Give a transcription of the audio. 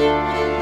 Música